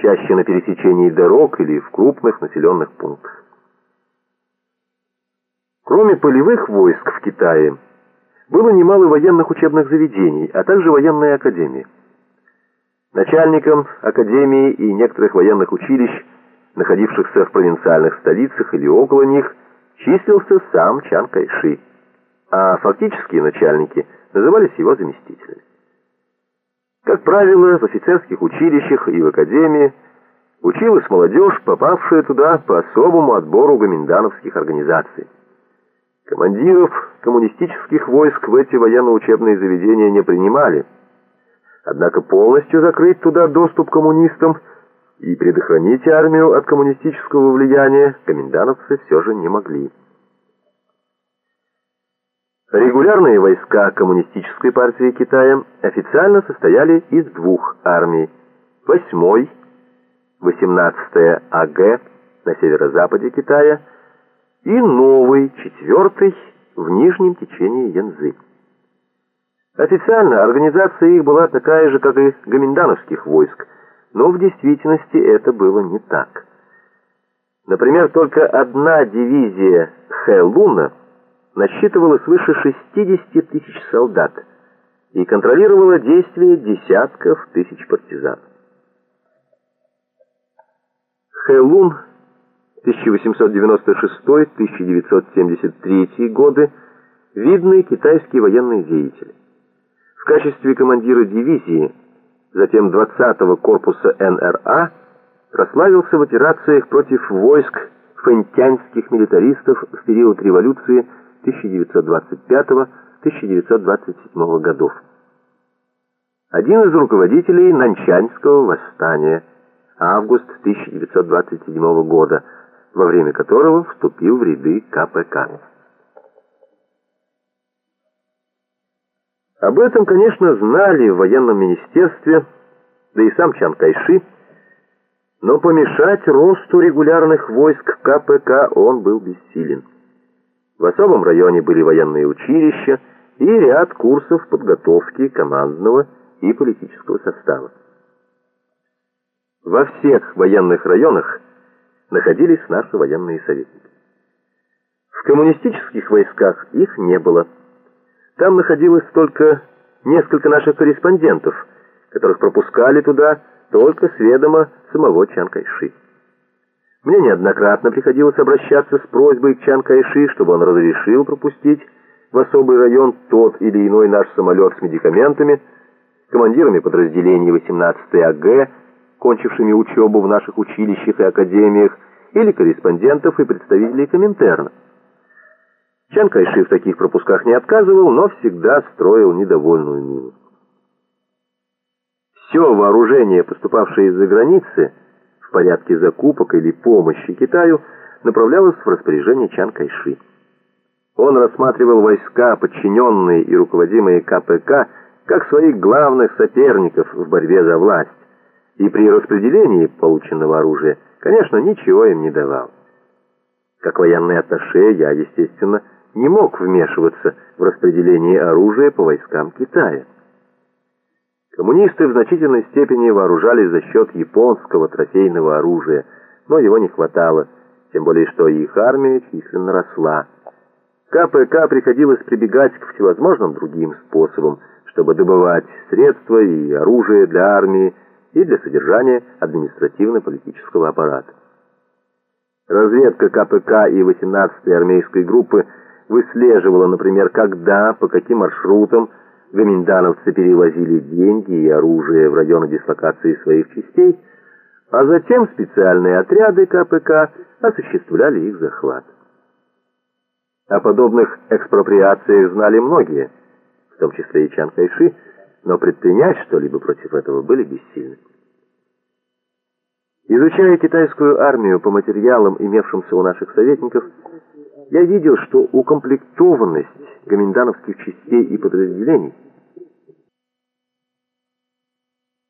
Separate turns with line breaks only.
чаще на пересечении дорог или в крупных населенных пунктах. Кроме полевых войск в Китае, было немало военных учебных заведений, а также военные академии. Начальником академии и некоторых военных училищ, находившихся в провинциальных столицах или около них, числился сам Чан Кайши, а фактические начальники назывались его заместителями. Как правило, в офицерских училищах и в академии училась молодежь, попавшая туда по особому отбору гоминдановских организаций. Командиров коммунистических войск в эти военно-учебные заведения не принимали. Однако полностью закрыть туда доступ коммунистам и предохранить армию от коммунистического влияния комендановцы все же не могли. Регулярные войска Коммунистической партии Китая официально состояли из двух армий. 8-й, 18-я АГ на северо-западе Китая и новый, четвертый, в нижнем течении Янзы. Официально организация их была такая же, как и гоминдановских войск, но в действительности это было не так. Например, только одна дивизия Хэлуна насчитывала свыше 60 тысяч солдат и контролировала действия десятков тысяч партизан. Хэлун 1896-1973 годы видный китайский военный деятель. В качестве командира дивизии, затем 20-го корпуса НРА, прославился в операциях против войск фэнтянских милитаристов в период революции 1925-1927 годов. Один из руководителей Нанчаньского восстания, август 1927 года, во время которого вступил в ряды КПК. Об этом, конечно, знали в военном министерстве, да и сам Чан Кайши, но помешать росту регулярных войск КПК он был бессилен. В особом районе были военные училища и ряд курсов подготовки командного и политического состава. Во всех военных районах находились наши военные советники. В коммунистических войсках их не было. Там находилось только несколько наших корреспондентов, которых пропускали туда только с ведома самого Чан Кайши. Мне неоднократно приходилось обращаться с просьбой к Чан Кайши, чтобы он разрешил пропустить в особый район тот или иной наш самолет с медикаментами, командирами подразделений 18-й АГ, кончившими учебу в наших училищах и академиях, или корреспондентов и представителей Коминтерна. Чан Кайши в таких пропусках не отказывал, но всегда строил недовольную мину. Все вооружение, поступавшее из-за границы, в порядке закупок или помощи Китаю, направлялось в распоряжение Чан Кайши. Он рассматривал войска, подчиненные и руководимые КПК, как своих главных соперников в борьбе за власть, и при распределении полученного оружия, конечно, ничего им не давал. Как военный атташе я, естественно, не мог вмешиваться в распределение оружия по войскам Китая. Коммунисты в значительной степени вооружались за счет японского трофейного оружия, но его не хватало, тем более что их армия численно росла. КПК приходилось прибегать к всевозможным другим способам, чтобы добывать средства и оружие для армии и для содержания административно-политического аппарата. Разведка КПК и 18-й армейской группы выслеживала, например, когда, по каким маршрутам гоминдановцы перевозили деньги и оружие в районы дислокации своих частей, а затем специальные отряды КПК осуществляли их захват. О подобных экспроприациях знали многие, в том числе и Чан Кайши, но предпринять что-либо против этого были бессильны. Изучая китайскую армию по материалам, имевшимся у наших советников, я видел, что укомплектованность гоминдановских частей и подразделений –